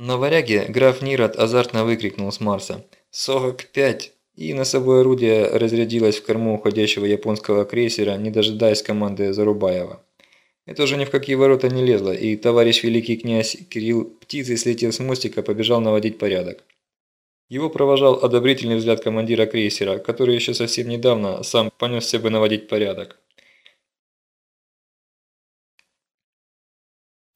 На варяге граф Нирот азартно выкрикнул с Марса «Сорок пять!» и носовое орудие разрядилось в корму уходящего японского крейсера, не дожидаясь команды Зарубаева. Это уже ни в какие ворота не лезло, и товарищ великий князь Кирилл птицей слетел с мостика, побежал наводить порядок. Его провожал одобрительный взгляд командира крейсера, который еще совсем недавно сам понесся бы наводить порядок.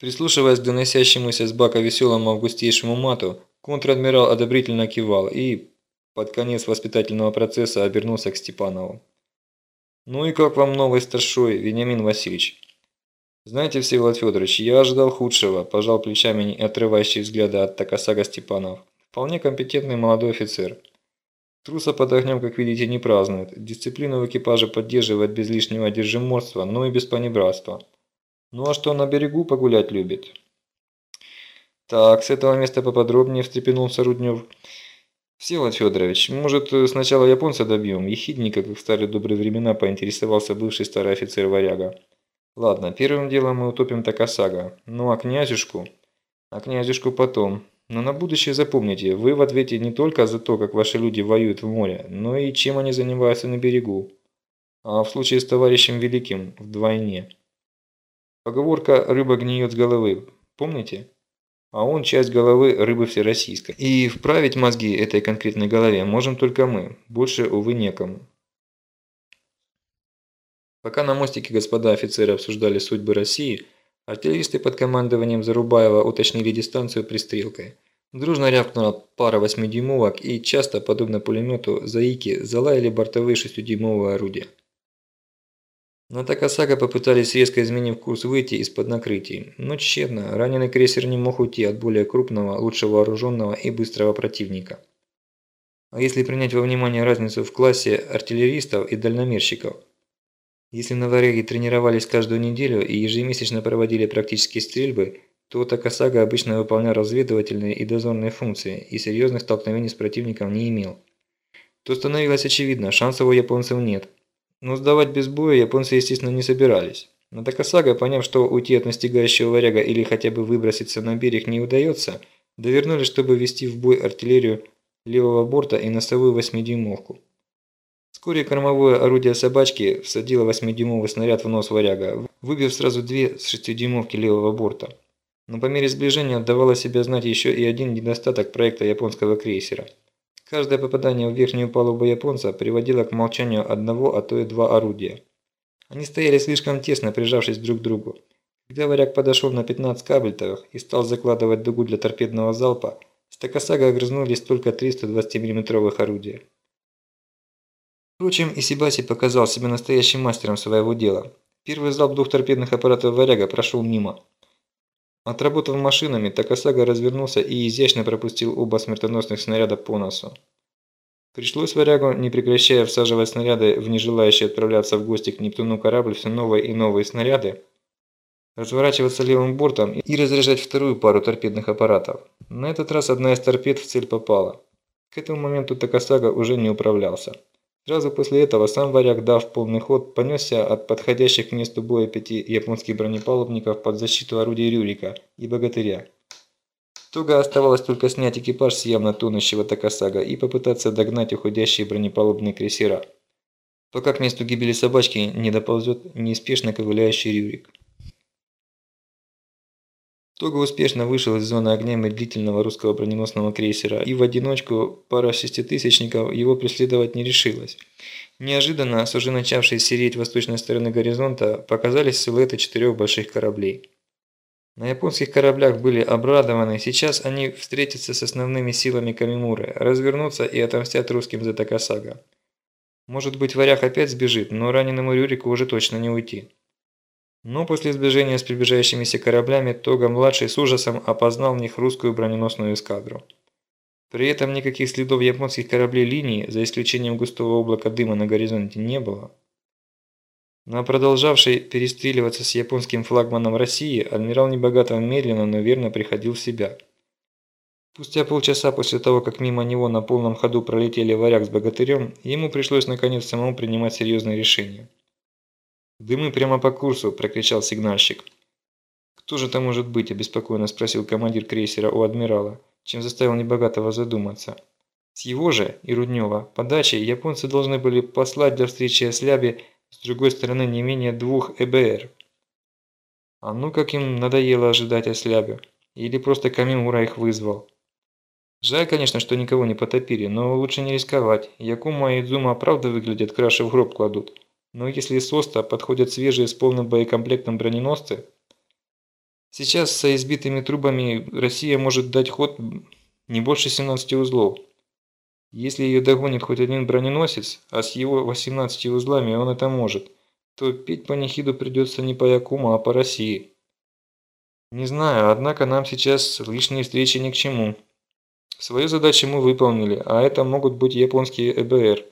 Прислушиваясь к доносящемуся с бака веселому августейшему мату, контр-адмирал одобрительно кивал и, под конец воспитательного процесса, обернулся к Степанову. «Ну и как вам новый старшой, Вениамин Васильевич?» «Знаете, Всеволод Федорович, я ожидал худшего», – пожал плечами не отрывающий взгляда от Такасага Степанов. «Вполне компетентный молодой офицер. Труса под огнем, как видите, не празднует. Дисциплину в экипаже поддерживает без лишнего держиморства, но и без понебратства. Ну а что на берегу погулять любит? Так, с этого места поподробнее встрепенулся Руднев. Всеволод Федорович, может сначала японца добьем? Ехидненько, как в старые добрые времена, поинтересовался бывший старый офицер варяга. Ладно, первым делом мы утопим Такасага. Ну а князюшку? А князюшку потом. Но на будущее запомните, вы в ответе не только за то, как ваши люди воюют в море, но и чем они занимаются на берегу. А в случае с товарищем Великим – вдвойне. Поговорка «рыба гниет с головы». Помните? А он часть головы рыбы всероссийской. И вправить мозги этой конкретной голове можем только мы. Больше, увы, некому. Пока на мостике господа офицеры обсуждали судьбы России, артиллеристы под командованием Зарубаева уточнили дистанцию пристрелкой. Дружно рявкнула пара восьмидюймовок и часто, подобно пулемету, заики залаяли бортовые шестидюймовые орудия. Но Такасага попытались резко изменив курс выйти из-под накрытий, но тщетно, раненый крейсер не мог уйти от более крупного, лучше вооруженного и быстрого противника. А если принять во внимание разницу в классе артиллеристов и дальномерщиков? Если на варяге тренировались каждую неделю и ежемесячно проводили практические стрельбы, то Такасага обычно выполнял разведывательные и дозорные функции и серьезных столкновений с противником не имел. То становилось очевидно, шансов у японцев нет – но сдавать без боя японцы, естественно, не собирались. Но Такасага, поняв, что уйти от настигающего варяга или хотя бы выброситься на берег не удается, довернули, чтобы ввести в бой артиллерию левого борта и носовую восьмидюймовку. Вскоре кормовое орудие собачки всадило восьмидюймовый снаряд в нос варяга, выбив сразу две с шестидюймовки левого борта. Но по мере сближения отдавало себя знать еще и один недостаток проекта японского крейсера – Каждое попадание в верхнюю палубу японца приводило к молчанию одного, а то и два орудия. Они стояли слишком тесно, прижавшись друг к другу. Когда варяг подошел на 15 кабельтовых и стал закладывать дугу для торпедного залпа, с Такасага огрызнулись только 320 миллиметровых орудия. Впрочем, Исибаси показал себя настоящим мастером своего дела. Первый залп двух торпедных аппаратов «Варяга» прошел мимо. Отработав машинами, Такасага развернулся и изящно пропустил оба смертоносных снаряда по носу. Пришлось варягу, не прекращая всаживать снаряды в нежелающий отправляться в гости к Нептуну корабль все новые и новые снаряды, разворачиваться левым бортом и разряжать вторую пару торпедных аппаратов. На этот раз одна из торпед в цель попала. К этому моменту Такасага уже не управлялся. Сразу после этого сам варяг, дав полный ход, понесся от подходящих к месту боя пяти японских бронепалубников под защиту орудий Рюрика и Богатыря. Туго оставалось только снять экипаж с явно тонущего Такасага и попытаться догнать уходящие бронепалубные крейсера, пока к месту гибели собачки не доползет неспешно ковыляющий Рюрик. Того успешно вышел из зоны огня медлительного русского броненосного крейсера, и в одиночку пара шеститысячников его преследовать не решилась. Неожиданно, с уже начавшей сереть восточной стороны горизонта, показались силуэты четырех больших кораблей. На японских кораблях были обрадованы, сейчас они встретятся с основными силами Камимуры, развернутся и отомстят русским за Такасага. Может быть, варяг опять сбежит, но раненому Рюрику уже точно не уйти. Но после сближения с приближающимися кораблями Тога-младший с ужасом опознал в них русскую броненосную эскадру. При этом никаких следов японских кораблей линии, за исключением густого облака дыма на горизонте, не было. На продолжавший перестреливаться с японским флагманом России, адмирал Небогатов медленно, но верно приходил в себя. Спустя полчаса после того, как мимо него на полном ходу пролетели варяг с богатырем, ему пришлось наконец самому принимать серьезные решения. «Дымы прямо по курсу!» – прокричал сигнальщик. «Кто же это может быть?» – обеспокоенно спросил командир крейсера у адмирала, чем заставил небогатого задуматься. С его же и Руднева подачи японцы должны были послать для встречи Осляби с другой стороны не менее двух ЭБР. А ну как им надоело ожидать Ослябю. Или просто Камимура их вызвал. Жаль, конечно, что никого не потопили, но лучше не рисковать. Якума и Идзума правда выглядят, краши в гроб кладут. Но если с Оста подходят свежие с полным боекомплектом броненосцы, сейчас со избитыми трубами Россия может дать ход не больше 17 узлов. Если ее догонит хоть один броненосец, а с его 18 узлами он это может, то петь по Нихиду придется не по Якуму, а по России. Не знаю, однако нам сейчас лишние встречи ни к чему. Свою задачу мы выполнили, а это могут быть японские ЭБР.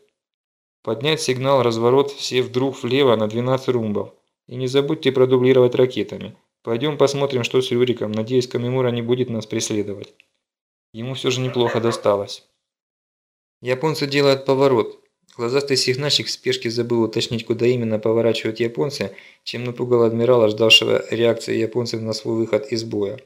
Поднять сигнал разворот все вдруг влево на 12 румбов. И не забудьте продублировать ракетами. Пойдем посмотрим, что с Рюриком. Надеюсь, Камимура не будет нас преследовать. Ему все же неплохо досталось. Японцы делают поворот. Глазастый сигнальщик в спешке забыл уточнить, куда именно поворачивают японцы, чем напугал адмирала, ждавшего реакции японцев на свой выход из боя.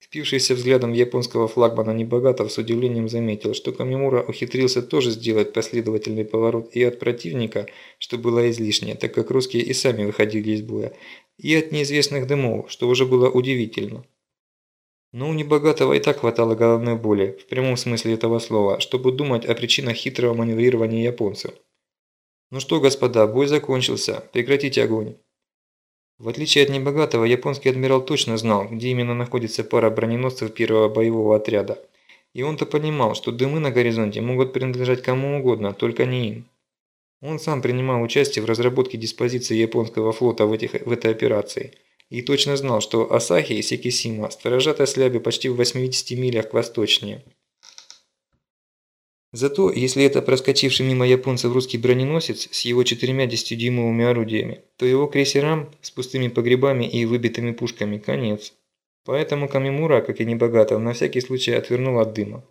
Впившийся взглядом японского флагмана Небогатов с удивлением заметил, что Камимура ухитрился тоже сделать последовательный поворот и от противника, что было излишнее, так как русские и сами выходили из боя, и от неизвестных дымов, что уже было удивительно. Но у Небогатого и так хватало головной боли, в прямом смысле этого слова, чтобы думать о причинах хитрого маневрирования японцев. «Ну что, господа, бой закончился. Прекратите огонь». В отличие от Небогатого, японский адмирал точно знал, где именно находится пара броненосцев первого боевого отряда. И он-то понимал, что дымы на горизонте могут принадлежать кому угодно, только не им. Он сам принимал участие в разработке диспозиции японского флота в, этих, в этой операции – и точно знал, что Асахи и Сикисима сторожат Осляби почти в 80 милях к восточнее. Зато, если это проскочивший мимо японцев русский броненосец с его четырьмя десятидюймовыми орудиями, то его крейсерам с пустыми погребами и выбитыми пушками конец. Поэтому Камимура, как и Небогатов, на всякий случай отвернул от дыма.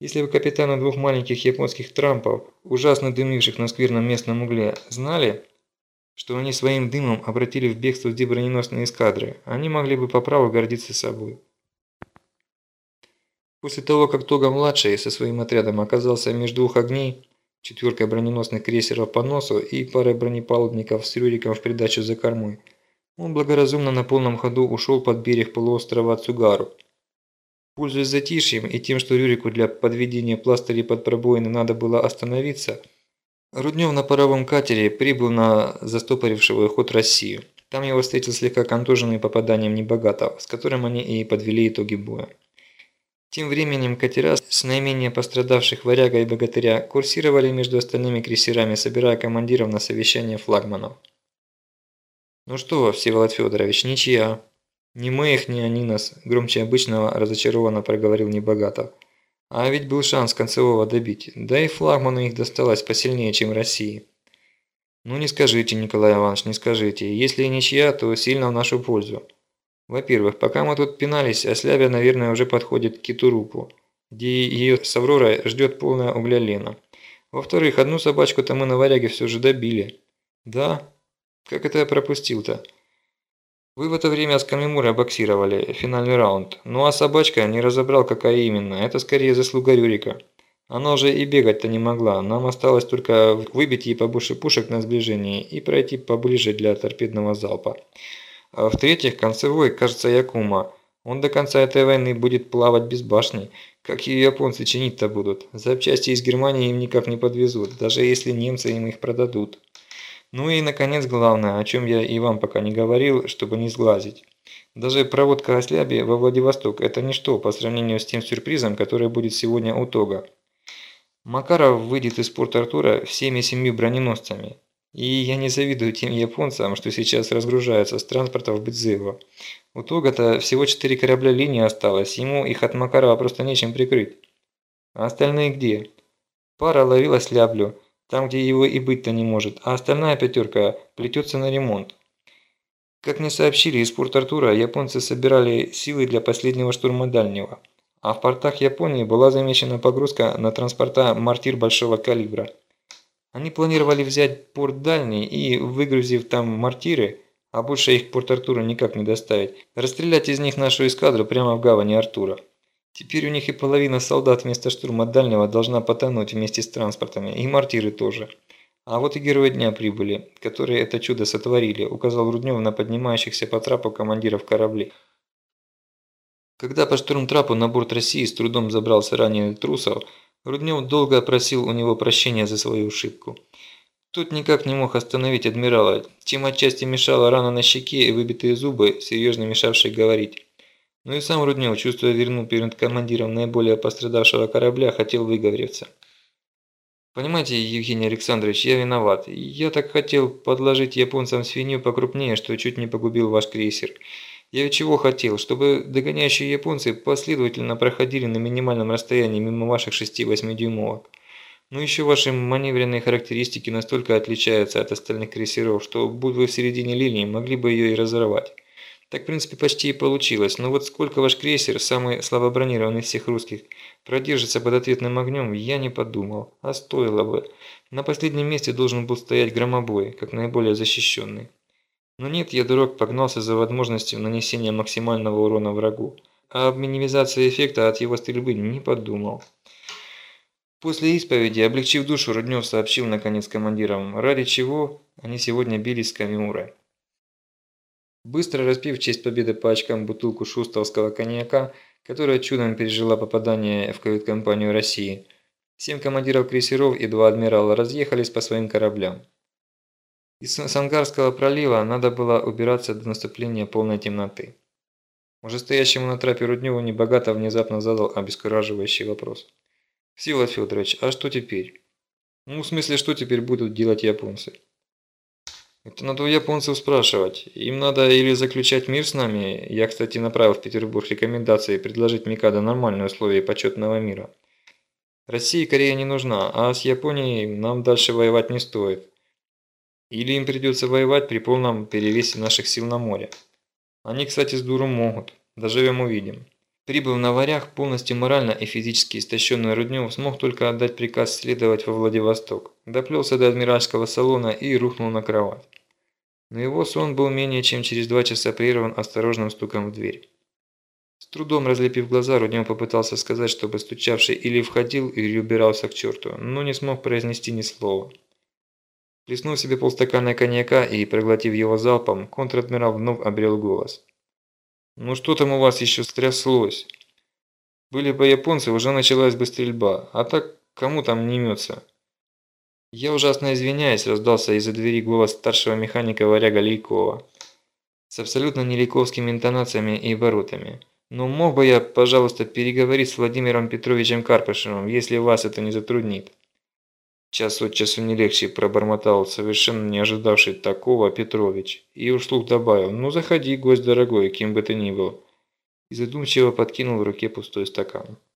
Если бы капитаны двух маленьких японских трампов, ужасно дымивших на скверном местном угле, знали, что они своим дымом обратили в бегство броненосные эскадры, они могли бы по праву гордиться собой. После того, как Тога-младший со своим отрядом оказался между двух огней, четверкой броненосных крейсеров по носу и парой бронепалубников с Рюриком в придачу за кормой, он благоразумно на полном ходу ушел под берег полуострова Цугару. Пользуясь затишьем и тем, что Рюрику для подведения пластырей под пробоины надо было остановиться – Руднев на паровом катере прибыл на застопорившего ход Россию. Там его встретил слегка контуженный попаданием Небогатов, с которым они и подвели итоги боя. Тем временем катера с наименее пострадавших варяга и богатыря курсировали между остальными крейсерами, собирая командиров на совещание флагманов. «Ну что, Всеволод Федорович, ничья. Ни мы их, ни они нас», – громче обычного разочарованно проговорил Небогатов. А ведь был шанс концевого добить, да и флагману их досталось посильнее, чем России. Ну не скажите, Николай Иванович, не скажите. Если и ничья, то сильно в нашу пользу. Во-первых, пока мы тут пинались, Ослябя, наверное, уже подходит к Китурупу, где ее с Авророй ждет полная угля Лена. Во-вторых, одну собачку-то мы на варяге все же добили. Да? Как это я пропустил-то? Вы в это время с Камимурой боксировали, финальный раунд. Ну а собачка не разобрал, какая именно. Это скорее заслуга Рюрика. Она уже и бегать-то не могла. Нам осталось только выбить ей побольше пушек на сближении и пройти поближе для торпедного залпа. А В-третьих, концевой, кажется, Якума. Он до конца этой войны будет плавать без башни. Как ее японцы чинить-то будут? Запчасти из Германии им никак не подвезут, даже если немцы им их продадут. Ну и, наконец, главное, о чем я и вам пока не говорил, чтобы не сглазить. Даже проводка Осляби во Владивосток – это ничто по сравнению с тем сюрпризом, который будет сегодня у Тога. Макаров выйдет из порт Артура всеми семью броненосцами. И я не завидую тем японцам, что сейчас разгружаются с транспорта в Бедзево. У Тога-то всего четыре корабля линии осталось, ему их от Макарова просто нечем прикрыть. А остальные где? Пара ловила сляблю – там, где его и быть-то не может, а остальная пятерка плетется на ремонт. Как мне сообщили из Порт-Артура, японцы собирали силы для последнего штурма дальнего, а в портах Японии была замечена погрузка на транспорта «Мортир» большого калибра. Они планировали взять порт дальний и, выгрузив там мортиры, а больше их к Порт-Артуру никак не доставить. Расстрелять из них нашу эскадру прямо в гавани Артура. Теперь у них и половина солдат вместо штурма дальнего должна потонуть вместе с транспортами, и мортиры тоже. А вот и герои дня прибыли, которые это чудо сотворили, указал Руднев на поднимающихся по трапу командиров кораблей. Когда по штурмтрапу на борт России с трудом забрался раненый Трусов, Руднев долго просил у него прощения за свою ошибку. Тот никак не мог остановить адмирала, чем отчасти мешала рана на щеке и выбитые зубы, серьезно мешавшие говорить. Но и сам Руднев, чувствуя вину перед командиром наиболее пострадавшего корабля, хотел выговориться. «Понимаете, Евгений Александрович, я виноват. Я так хотел подложить японцам свинью покрупнее, что чуть не погубил ваш крейсер. Я ведь чего хотел, чтобы догоняющие японцы последовательно проходили на минимальном расстоянии мимо ваших 6-8 дюймовок. Но еще ваши маневренные характеристики настолько отличаются от остальных крейсеров, что, будь вы в середине линии, могли бы ее и разорвать. Так, в принципе, почти и получилось. Но вот сколько ваш крейсер, самый слабобронированный из всех русских, продержится под ответным огнем, я не подумал. А стоило бы. На последнем месте должен был стоять громобой, как наиболее защищенный. Но нет, я, погнался за возможностью нанесения максимального урона врагу. А об минимизации эффекта от его стрельбы не подумал. После исповеди, облегчив душу, Руднев сообщил наконец командирам, ради чего они сегодня бились с Камиурой. Быстро распив в честь победы по очкам бутылку шустовского коньяка, которая чудом пережила попадание в кают-компанию России, семь командиров крейсеров и два адмирала разъехались по своим кораблям. Из Сангарского пролива надо было убираться до наступления полной темноты. Уже стоящему на трапе Рудневу небогато внезапно задал обескураживающий вопрос. Всеволод Федорович, а что теперь? Ну, в смысле, что теперь будут делать японцы? Это надо у японцев спрашивать. Им надо или заключать мир с нами, я, кстати, направил в Петербург рекомендации предложить Микадо нормальные условия почетного мира. России Корея не нужна, а с Японией нам дальше воевать не стоит. Или им придется воевать при полном перевесе наших сил на море. Они, кстати, с дуру могут. Доживем увидим. Прибыв на варях, полностью морально и физически истощенный Руднев смог только отдать приказ следовать во Владивосток. Доплелся до адмиральского салона и рухнул на кровать. Но его сон был менее чем через два часа прерван осторожным стуком в дверь. С трудом разлепив глаза, Руднев попытался сказать, чтобы стучавший или входил, или убирался к черту, но не смог произнести ни слова. Плеснув себе полстакана коньяка и проглотив его залпом, контр-адмирал вновь обрел голос. Ну что там у вас еще стряслось? Были бы японцы, уже началась бы стрельба. А так, кому там не имется? Я ужасно извиняюсь, раздался из-за двери голос старшего механика варяга Лейкова. С абсолютно неликовскими интонациями и оборотами. Но мог бы я, пожалуйста, переговорить с Владимиром Петровичем Карпышевым, если вас это не затруднит? Час от часу не легче пробормотал совершенно не ожидавший такого Петрович. И уж слух добавил, ну заходи, гость дорогой, кем бы ты ни был. И задумчиво подкинул в руке пустой стакан.